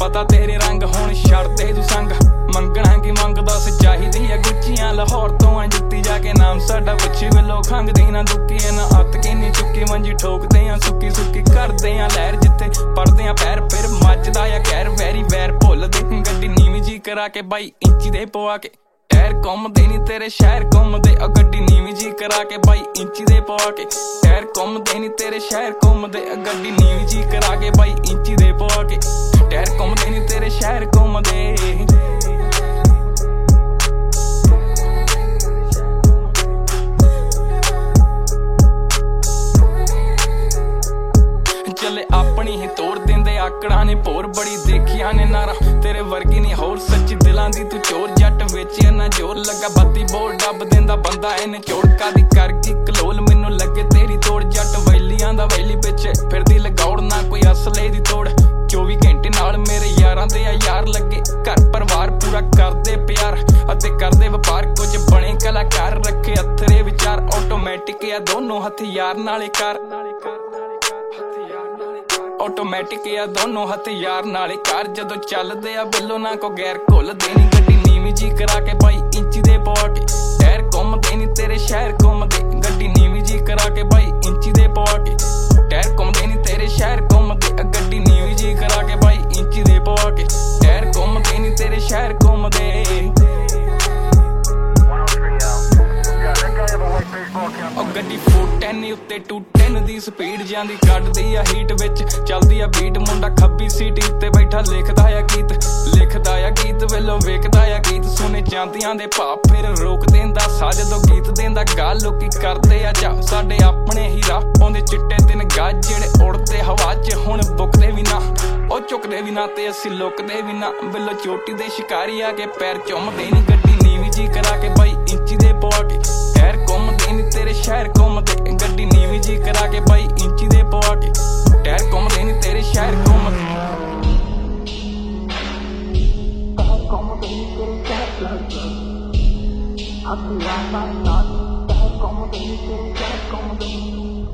ਪਤਾ ਤੇਰੇ ਰੰਗ ਹੁਣ ਛੱਡਦੇ ਤੂੰ ਸੰਗ। ਮੰਗਣਾ ਕੀ ਮੰਗਦਾ ਸ ਚਾਹੀਦੀ ਗੁੱਚੀਆਂ ਲਾਹੌਰ ਤੋਂ ਆ ਜੁੱਤੀ ਜਾ ਕੇ ਨਾਮ ਸਾਡਾ ਪੁੱਛੀ ਵੱਲੋਂ ਖੰਗਦੀ ਨਾ ਦੁੱਕੀ ਨਾ ਅੱਤ ਕਿੰਨੀ ਚੁੱਕੀ, ਮੰਜੀ ਠੋਕਦੇ ਆ, ਸੁੱਕੀ ਸੁੱਕੀ ਕਰਦੇ ਆ, ਲਹਿਰ ਜਿੱਥੇ ਪੜਦੇ ਆ, ਪੈਰ ਫਿਰ ਮੱਚਦਾ ਆ ਕਹਿਰ ਵੈਰੀ ਵੈਰ ਭੁੱਲਦੇ ਗੱਡੀ ਨੀਵੀਂ ਜੀ ਕਰਾ ਕੇ ਬਾਈ ਇੰਚੀ ਦੇ ਪਵਾ ਕੇ। ਟਾਇਰ ਘੁੰਮਦੇ ਨਹੀਂ ਤੇਰੇ ਸ਼ਹਿਰ ਘੁੰਮਦੇ ਆ ਗੱਡੀ ਨੀਵੀਂ ਜੀ ਕਰਾ ਕੇ ਬਾਈ ਇੰਚੀ ਦੇ ਪਵਾ ਕੇ। ਟਾਇਰ ਘੁੰਮਦੇ ਨਹੀਂ ਤੇਰੇ ਸ਼ਹਿਰ ਘੁੰਮਦੇ ਆ ਗੱਡੀ ਨੀਵੀਂ ਜੀ ਕਰਾ ਕੇ ਬਾਈ ਇੰਚੀ ਦੇ ਪਵਾ ਕੇ। ਚੱਲੇ ਹੀ ਤੋੜ ਦਿੰਦੇ, ਆਕੜਾਂ ਨੇ ਭੋਰ ਬੜੀ ਦੇਖੀਆਂ ਨੇ ਨਾਰਾ। ਤੇਰੇ ਵਰਗੀ ਨਹੀਂ ਹੋਰ ਸੱਚੀ ਦਿਲਾਂ ਦੀ, ਤੂੰ ਚੋਰ ਜੱਟ ਵਿੱਚ ਨਾ ਜੋਰ ਲੱਗਾ। ਬੱਤੀ ਬੋਲ ਡੱਬ ਦਿੰਦਾ ਬੰਦਾ, ਇਹਨੇ ਚੋੜਕਾ ਦੀ ਕਰ ਗਈ? ਕਲੋਲ ਮੈਨੂੰ ਲੱਗੇ, ਤੇਰੀ ਤੋੜ ਜੱਟ ਵੈਲੀਆਂ ਦਾ ਵੈਲੀ ਪਿੱਛੇ ਫਿਰਦੀ ਲਗਾਉੜ ਨਾ ਕੋਈ ਅਸਲੇ ਦੀ ਤੋੜ। 24 ਘੰਟੇ ਨਾਲ ਮੇਰੇ ਯਾਰਾਂ ਦੇ ਆ ਯਾਰ ਲੱਗੇ। ਘਰ ਪਰਿਵਾਰ ਪੂਰਾ ਕਰਦੇ ਪਿਆਰ, ਅਤੇ ਕਰਦੇ ਵਪਾਰ। ਕੁਝ ਬਣੇ ਕਲਾਕਾਰ ਰੱਖੇ ਅਥਰੇ ਵਿਚਾਰ। ਆਟੋਮੈਟਿਕ ਆ, ਦੋਨੋਂ ਹਥਿਆਰ ਨਾਲੇ ਕਰ। ਆਟੋਮੈਟਿਕ ਆ, ਦੋਨੋਂ ਹਥਿਆਰ ਨਾਲੇ ਕਾਰ ਜਦੋਂ ਚੱਲਦੇ ਆ, ਬਿੱਲੋ ਨਾ ਕੋ ਗੈਰ ਘੁੱਲਦੇ ਨਹੀਂ ਗੱਡੀ ਨੀਵੀਂ ਜੀ ਕਰਾ ਕੇ 410 ਉੱਤੇ 210 ਦੀ ਸਪੀਡ ਜਾਂਦੀ ਕੱਢਦੀ ਆ ਹੀਟ ਵਿੱਚ। ਚੱਲਦੀ ਆ ਬੀਟ ਮੁੰਡਾ ਖੱਬੀ ਸੀਟ ਉੱਤੇ ਬੈਠਾ, ਲਿਖਦਾ ਆ ਗੀਤ। ਲਿਖਦਾ ਆ ਗੀਤ ਵੇਲੋਂ ਵੇਖਦਾ ਆ ਗੀਤ। ਸੁਣੇ ਜਾਂਦੀਆਂ ਦੇ ਭਾਪ ਫਿਰ ਰੋਕ ਦਿੰਦਾ ਸਾ ਜਦੋਂ ਗੀਤ ਦਿੰਦਾ। ਗੱਲ ਲੋਕੀ ਕਰਦੇ ਆ ਜਾ ਸਾਡੇ ਆਪਣੇ ਹੀ ਰਾਹ ਪਾਉਂਦੇ ਚਿੱਟੇ ਦਿਨ ਗੱਜ ਜਿਹੜੇ ਉੜਦੇ ਹਵਾ 'ਚ। ਹੁਣ ਬੁੱਕਦੇ ਵੀ ਨਾ, ਉਹ ਚੁੱਕਦੇ ਵੀ ਨਾ ਤੇ ਅਸੀਂ ਲੁਕਦੇ ਵੀ ਨਾ। ਬਿੱਲੋ ਚੋਟੀ ਦੇ ਸ਼ਿਕਾਰੀ ਆ ਕੇ ਪੈਰ ਚੁੰਮਦੇ ਨਹੀਂ ਗੱਡੀ ਨੀਵੀਂ ਜੀ ਕਰਾ ਕੇ ਬਾਈ ਇੰਚੀ ਦੇ ਪਵਾ ਕੇ I'll be right back, not. Don't come with me, don't come with me.